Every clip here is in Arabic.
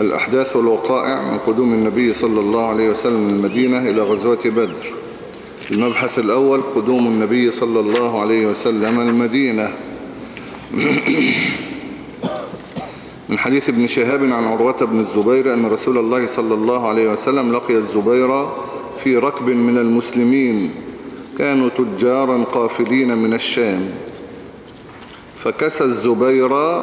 الأحداث والوقائع من قدوم النبي صلى الله عليه وسلم من المدينة إلى غزوة بدر. المبحث الأول قدوم النبي صلى الله عليه وسلم المدينة. من حديث ابن شهاب عن عروة بن الزبير أن رسول الله صلى الله عليه وسلم لقي الزبير في ركب من المسلمين. كانوا تجارا قافلين من الشام. فكسى الزبير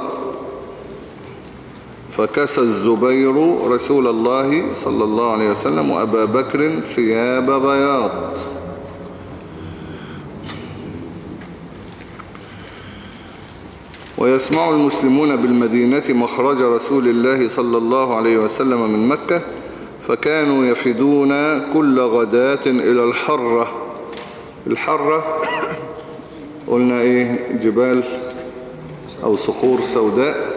فكسى الزبير رسول الله صلى الله عليه وسلم وأبا بكر ثياب بياض. ويسمع المسلمون بالمدينة مخرج رسول الله صلى الله عليه وسلم من مكة فكانوا يفدون كل غداة إلى الحرة. الحرة قلنا إيه جبال أو صخور سوداء.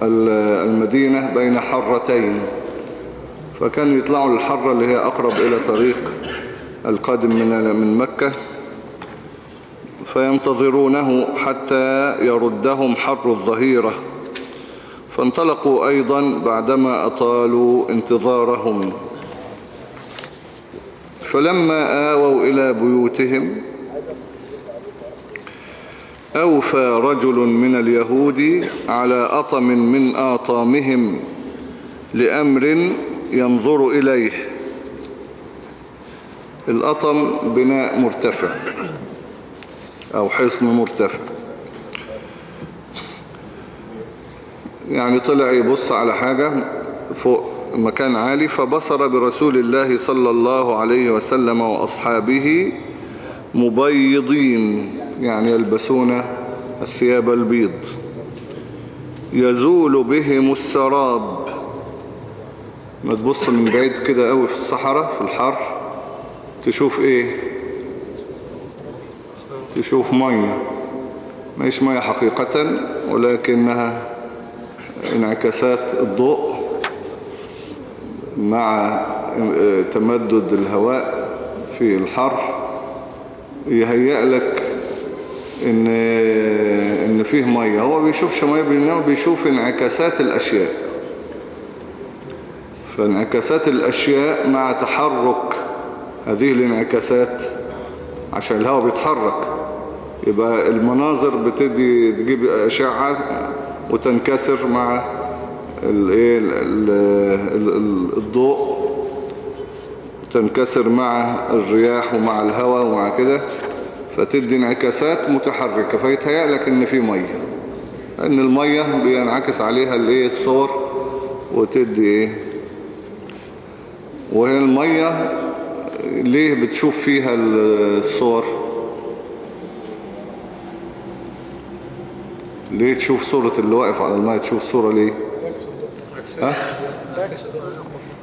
والمدينة بين حرتين فكانوا يطلعوا للحرة اللي هي أقرب إلى طريق القادم من مكة فينتظرونه حتى يردهم حر الظهيرة. فانطلقوا أيضا بعدما أطالوا انتظارهم. فلما آووا إلى بيوتهم أوفى رجل من اليهود على أطم من آطامهم لأمر ينظر إليه. الأطم بناء مرتفع أو حصن مرتفع. يعني طلع يبص على حاجة فوق مكان عالي فبصر برسول الله صلى الله عليه وسلم وأصحابه مبيضين. يعني يلبسون الثياب البيض. يزول بهم السراب. ما تبص من بعيد كده قوي في الصحراء في الحر تشوف إيه؟ تشوف مية. ماهيش مية حقيقة ولكنها انعكاسات الضوء مع تمدد الهواء في الحر. يهيأ لك إن إن فيه مية. هو بيشوفش ميه بينما بيشوف انعكاسات الأشياء. فانعكاسات الأشياء مع تحرك هذه الانعكاسات عشان الهواء بيتحرك. يبقى المناظر بتدي تجيب أشعة وتنكسر مع الايه الضوء. تنكسر مع الرياح ومع الهواء ومع كده. فتدي انعكاسات متحركة فيتهيأ لك إن في مية. إن المية بينعكس عليها الإيه؟ الصور. وتدي إيه؟ وهي المية ليه بتشوف فيها الصور؟ ليه تشوف صورة اللي واقف على المية تشوف صورة ليه؟ ها؟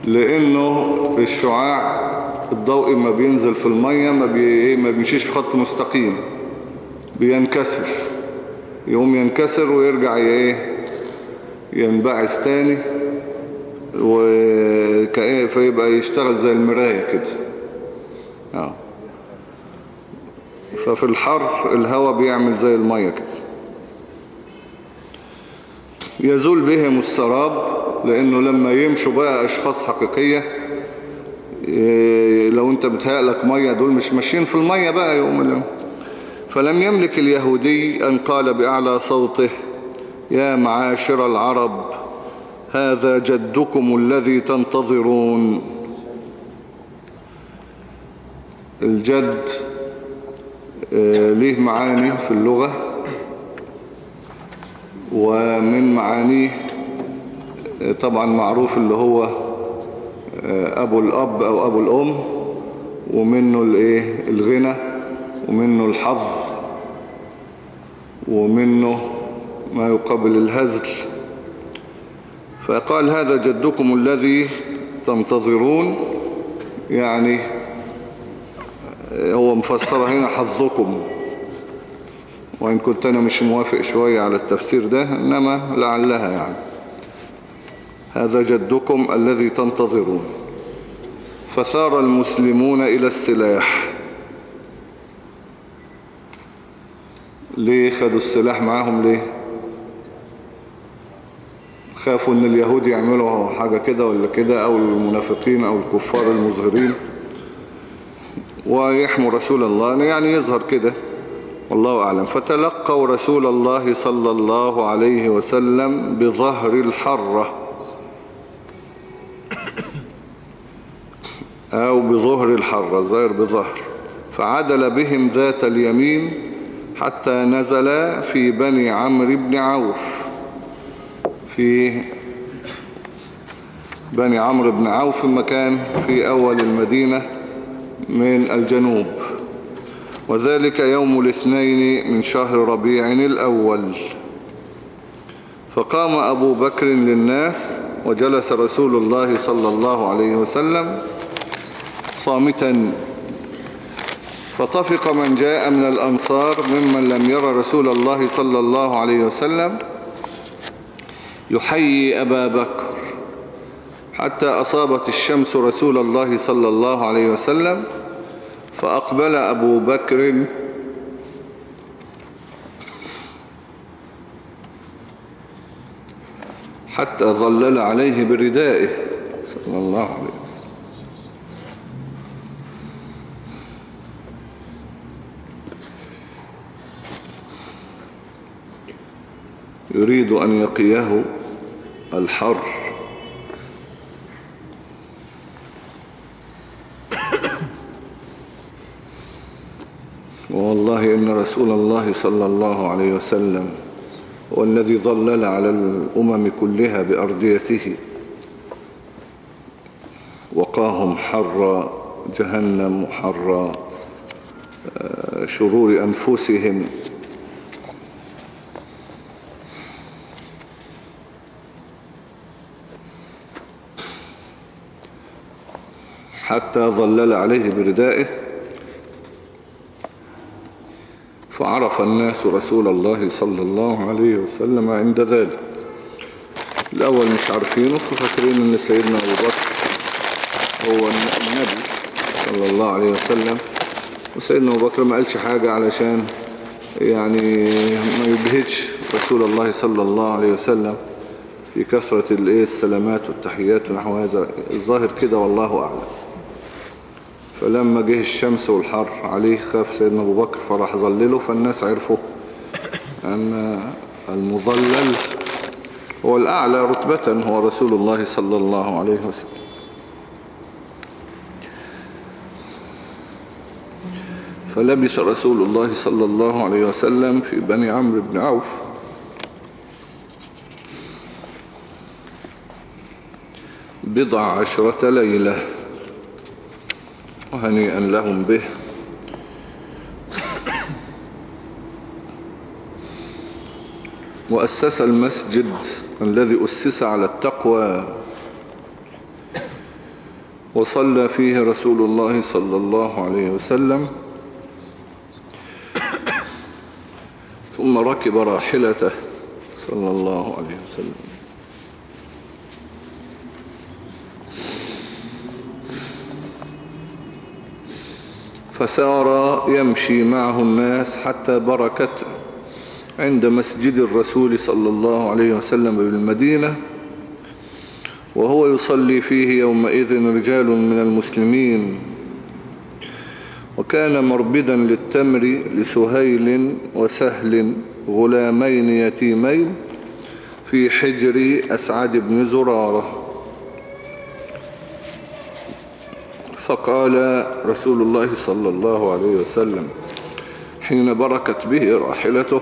لأنه الشعاع الضوء ما بينزل في المية ما, بي... ما بيمشيش في خط مستقيم بينكسر. يقوم ينكسر ويرجع إيه ينبعث تاني وكأيه فيبقى يشتغل زي المراية كده. آه. ففي الحر الهواء بيعمل زي المية كده. يزول بهم السراب لأنه لما يمشوا بقى أشخاص حقيقية لو أنت بتهيألك مية دول مش ماشيين في المية بقى يوم اليوم. فلم يملك اليهودي أن قال بأعلى صوته يا معاشر العرب هذا جدكم الذي تنتظرون. الجد ليه معاني في اللغة؟ ومن معانيه طبعا معروف اللي هو أبو الأب أو أبو الأم ومنه الإيه؟ الغنى ومنه الحظ ومنه ما يقابل الهزل. فقال هذا جدكم الذي تنتظرون يعني هو مفسر هنا حظكم. وإن كنت أنا مش موافق شوية على التفسير ده إنما لعلها يعني. هذا جدكم الذي تنتظرون. فثار المسلمون إلى السلاح. ليه خدوا السلاح معاهم؟ ليه؟ خافوا إن اليهود يعملوا حاجة كده ولا كده أو المنافقين أو الكفار المظهرين. ويحموا رسول الله. يعني يظهر كده. والله أعلم. فتلقوا رسول الله صلى الله عليه وسلم بظهر الحرة. أو بظهر الحرة الظاهر بظهر. فعدل بهم ذات اليمين حتى نزل في بني عمرو بن عوف. في بني عمرو بن عوف مكان في أول المدينة من الجنوب. وذلك يوم الاثنين من شهر ربيع الأول. فقام أبو بكر للناس وجلس رسول الله صلى الله عليه وسلم صامتا. فطفق من جاء من الأنصار ممن لم يرى رسول الله صلى الله عليه وسلم يحيي أبا بكر حتى أصابت الشمس رسول الله صلى الله عليه وسلم فأقبل أبو بكر. حتى ظلل عليه بردائه. صلى الله عليه وسلم. يريد أن يقيه الحر. والله إن رسول الله صلى الله عليه وسلم هو الذي ظلل على الأمم كلها بأرضيته. وقاهم حر جهنم وحر شرور أنفسهم. حتى ظلل عليه بردائه. فعرف الناس رسول الله صلى الله عليه وسلم عند ذلك. الأول مش عارفينه ففاكرين أن سيدنا أبو بكر هو النبي صلى الله عليه وسلم. وسيدنا أبو بكر ما قالش حاجة علشان يعني ما يبهجش رسول الله صلى الله عليه وسلم في كثرة السلامات والتحيات ونحو هذا. الظاهر كده والله أعلم. فلما جه الشمس والحر عليه خاف سيدنا أبو بكر فراح ظلله فالناس عرفوا أن المظلل هو الأعلى رتبة هو رسول الله صلى الله عليه وسلم. فلبس رسول الله صلى الله عليه وسلم في بني عمرو بن عوف. بضع عشرة ليلة. وهنيئا لهم به. وأسس المسجد الذي أسس على التقوى. وصلى فيه رسول الله صلى الله عليه وسلم. ثم ركب راحلته صلى الله عليه وسلم. فسار يمشي معه الناس حتى بركت عند مسجد الرسول صلى الله عليه وسلم بالمدينة وهو يصلي فيه يومئذ رجال من المسلمين. وكان مربدا للتمر لسهيل وسهل غلامين يتيمين في حجر أسعد بن زرارة. فقال رسول الله صلى الله عليه وسلم حين بركت به راحلته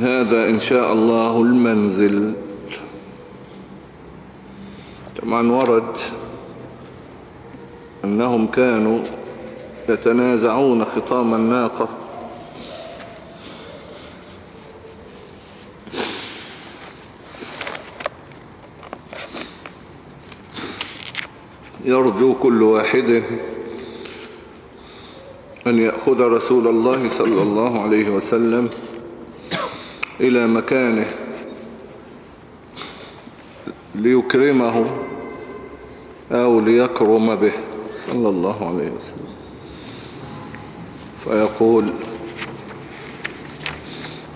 هذا إن شاء الله المنزل. طبعا ورد أنهم كانوا يتنازعون خطام الناقة. يرجو كل واحد أن يأخذ رسول الله صلى الله عليه وسلم إلى مكانه ليكرمه أو ليكرم به صلى الله عليه وسلم. فيقول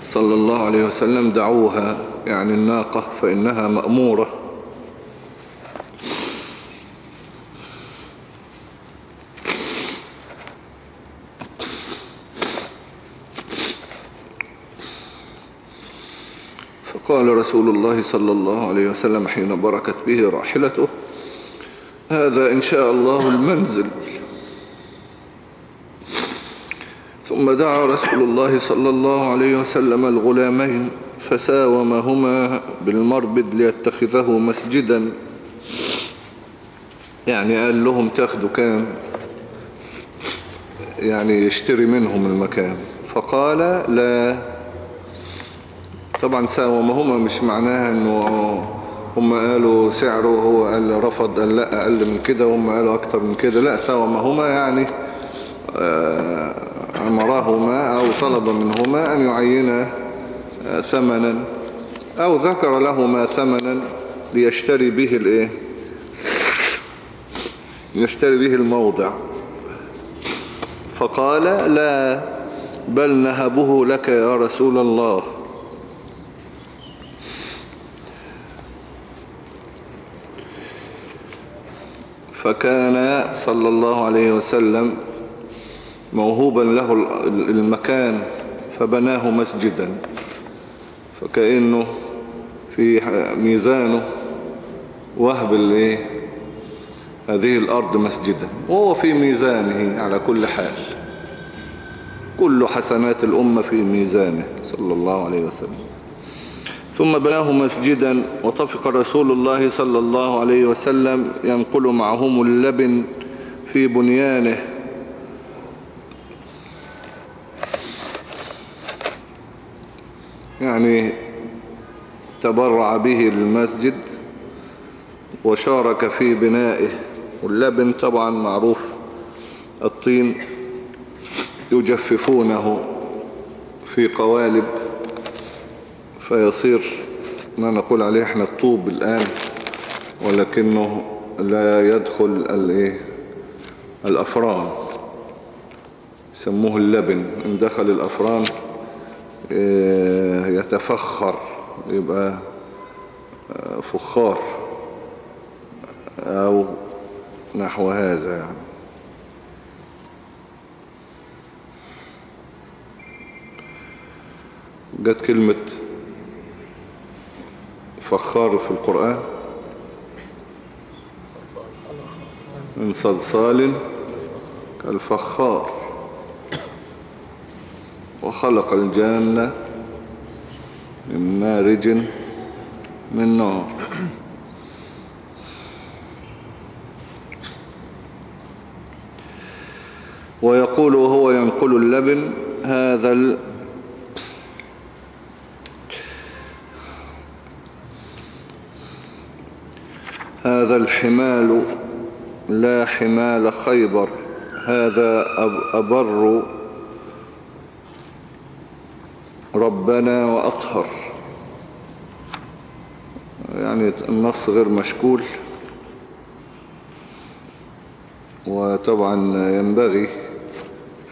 صلى الله عليه وسلم دعوها. يعني الناقة فإنها مأمورة. فقال رسول الله صلى الله عليه وسلم حين بركت به راحلته هذا إن شاء الله المنزل. ثم دعا رسول الله صلى الله عليه وسلم الغلامين فساومهما بالمربد ليتخذه مسجدا. يعني قال لهم تاخدوا كام؟ يعني يشتري منهم المكان. فقال لا. طبعا ساومهما مش معناها إنه هم قالوا سعره وهو قال رفض قال لأ أقل من كده وهم قالوا أكتر من كده. لأ ساومهما يعني آه، أمرهما أو طلب منهما أن يعينا آه، ثمنا أو ذكر لهما ثمنا ليشتري به الإيه؟ يشتري به الموضع. فقال لا بل نهبه لك يا رسول الله. فكان صلى الله عليه وسلم موهوبا له المكان فبناه مسجدا. فكأنه في ميزانه وهب هذه الأرض مسجدا وهو في ميزانه على كل حال. كل حسنات الأمة في ميزانه صلى الله عليه وسلم. ثم بناه مسجدا وطفق رسول الله صلى الله عليه وسلم ينقل معهم اللبن في بنيانه. يعني تبرع به المسجد وشارك في بنائه. واللبن طبعا معروف الطين يجففونه في قوالب فيصير ما نقول عليه إحنا الطوب الآن ولكنه لا يدخل الإيه؟ الأفران. يسموه اللبن. إن دخل الأفران إيه، يتفخر يبقى آه، فخار أو نحو هذا يعني. جت كلمة فخار في القرآن؟ من صلصال كالفخار وخلق الجنة من مارج من نار. ويقول وهو ينقل اللبن هذا هذا الحمال لا حمال خيبر هذا أبر ربنا وأطهر. يعني النص غير مشكول. وطبعا ينبغي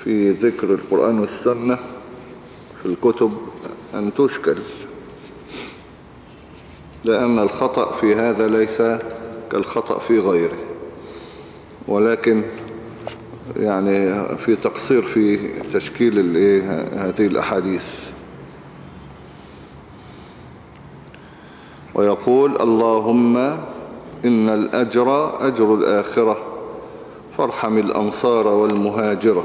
في ذكر القرآن والسنة في الكتب أن تشكل لأن الخطأ في هذا ليس كالخطأ في غيره. ولكن يعني في تقصير في تشكيل هذه الأحاديث. ويقول اللهم إن الأجر أجر الآخرة فارحم الأنصار والمهاجرة.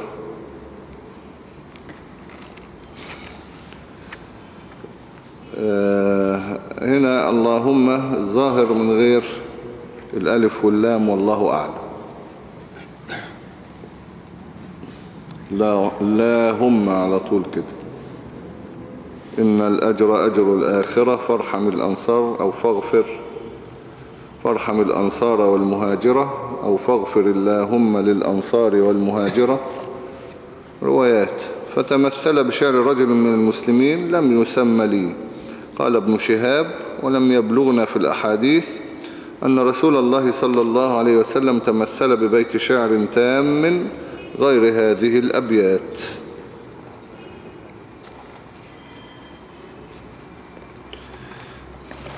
آه، هنا اللهم ظاهر من غير الألف واللام والله أعلم. لا, لا هم على طول كده. إن الأجر أجر الآخرة فارحم الأنصار أو فاغفر. فارحم الأنصار والمهاجرة أو فاغفر اللهم للأنصار والمهاجرة. روايات فتمثل بشعر رجل من المسلمين لم يسمى لي. قال ابن شهاب ولم يبلغنا في الأحاديث أن رسول الله صلى الله عليه وسلم تمثل ببيت شعر تام غير هذه الأبيات.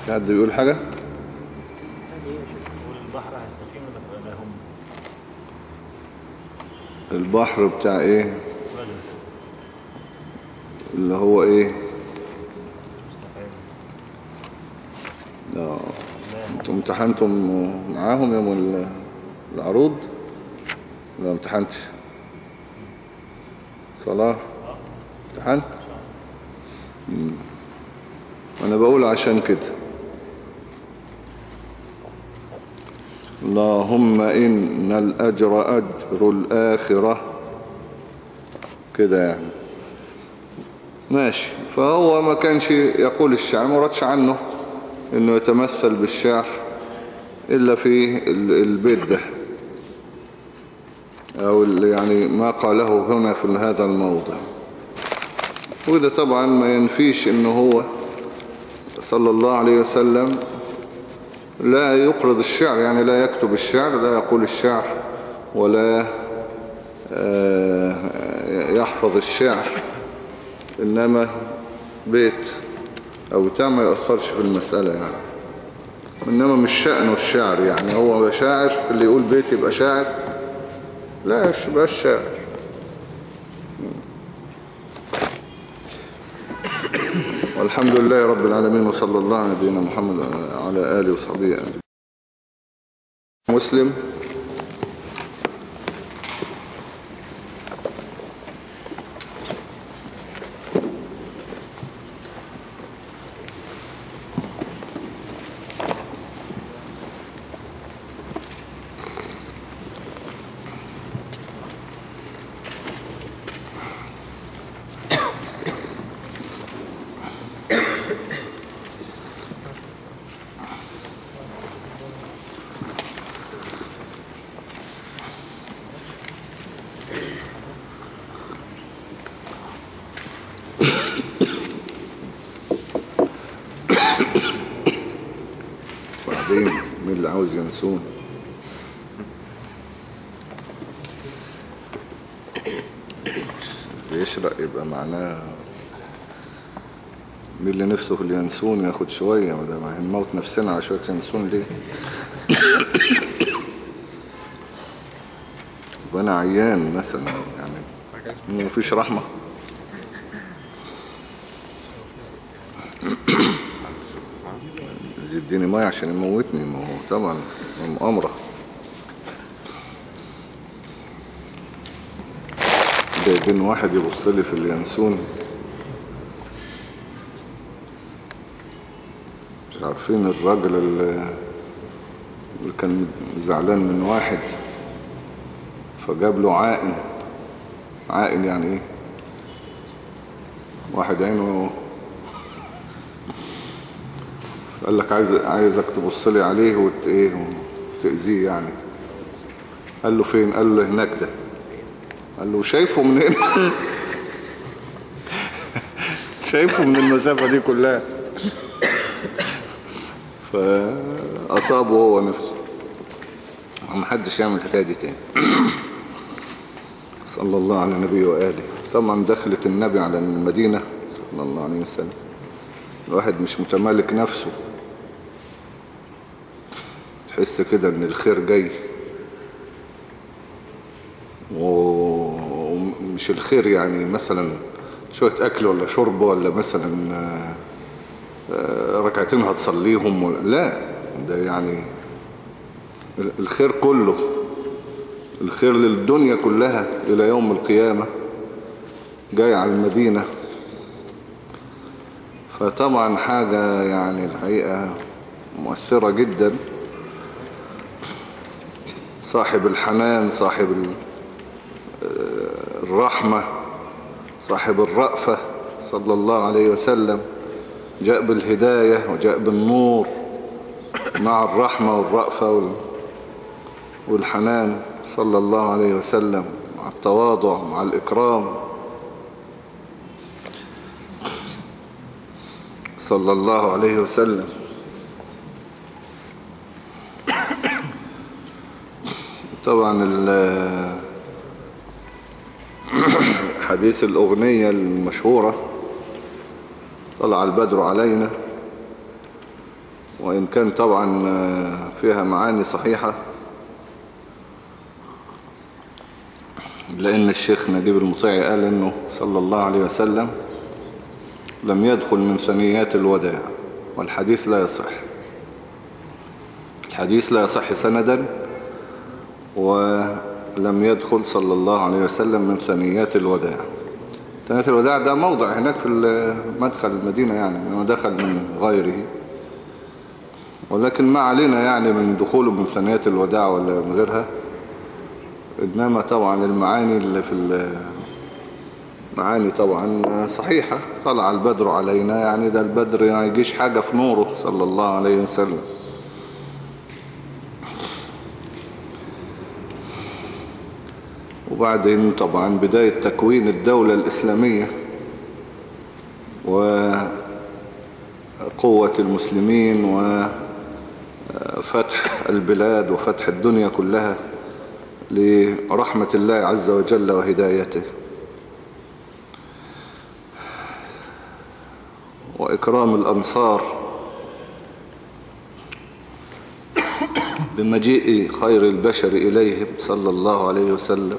حد بيقول حاجة؟ البحر بتاع إيه؟ اللي هو إيه؟ مستفعل أنتوا امتحنتم معاهم يوم ال- العروض؟ ولا امتحنتش. صلاح امتحنت. أنا بقول عشان كده. اللهم إن الأجر أجر الآخرة. كده يعني. ماشي. فهو ما كانش يقول الشعر ما ردش عنه. إنه يتمثل بالشعر إلا في ال- البيت ده. أو يعني ما قاله هنا في هذا الموضع. وده طبعا ما ينفيش إنه هو صلى الله عليه وسلم لا يقرض الشعر يعني لا يكتب الشعر لا يقول الشعر ولا آه، يحفظ الشعر إنما بيت. أو بتاع ما يأثرش في المسألة يعني. إنما مش شأنه الشعر يعني. هو شاعر اللي يقول بيت يبقى شاعر. لا يبقى شاعر. والحمد لله رب العالمين وصلى الله على نبينا محمد وعلى آله وصحبه مسلم وبعدين مين ينسون بيشرق يبقى معناه مين اللي نفسه في اليانسون ياخد شوية؟ ما ده ما هنموت نفسنا على شوية ينسون ليه؟ يبقى أنا عيان مثلا يعني مفيش رحمة. زديني مية عشان يموتني. ما هو طبعا مؤامرة. جايبين واحد يبص لي في اليانسون. مش عارفين الراجل اللي كان زعلان من واحد فجاب له عائن. عائن يعني إيه؟ واحد عينه قال لك عايز عايزك تبص لي عليه وت إيه وتأذيه يعني. قال له فين؟ قال له هناك ده. قال له شايفه من هنا. شايفه من المسافة دي كلها. فأصابه هو نفسه ما حدش يعمل الحكاية دي تاني. صلى الله على النبي وآله. طبعا دخلت النبي على المدينة. صلى الله عليه وسلم. الواحد مش متمالك نفسه. تحس كده إن الخير جاي. ومش الخير يعني مثلا شوية أكل ولا شرب ولا مثلا آه، ركعتين هتصليهم لا ده يعني ال- الخير كله الخير للدنيا كلها إلى يوم القيامة جاي على المدينة. فطبعا حاجة يعني الحقيقة مؤثرة جدا. صاحب الحنان صاحب ال- الرحمة صاحب الرأفة صلى الله عليه وسلم جاء بالهداية وجاء بالنور مع الرحمة والرأفة وال- والحنان صلى الله عليه وسلم مع التواضع مع الإكرام. صلى الله عليه وسلم. طبعا حديث الأغنية المشهورة. طلع البدر علينا. وإن كان طبعا فيها معاني صحيحة. لأن الشيخ نجيب المطيعي قال أنه صلى الله عليه وسلم لم يدخل من ثنيات الوداع والحديث لا يصح. الحديث لا يصح سندا. ولم يدخل صلى الله عليه وسلم من ثنيات الوداع. ثنيات الوداع ده موضع هناك في مدخل المدينة يعني إنه دخل من غيره. ولكن ما علينا يعني من دخوله من ثنيات الوداع ولا من غيرها. إنما طبعا المعاني اللي في المعاني طبعا صحيحة. طلع البدر علينا يعني ده البدر يعني يجيش حاجة في نوره صلى الله عليه وسلم. وبعدين طبعا بداية تكوين الدولة الإسلامية وقوة المسلمين وفتح البلاد وفتح الدنيا كلها لرحمة الله عز وجل وهدايته. وإكرام الأنصار بمجيء خير البشر إليهم صلى الله عليه وسلم.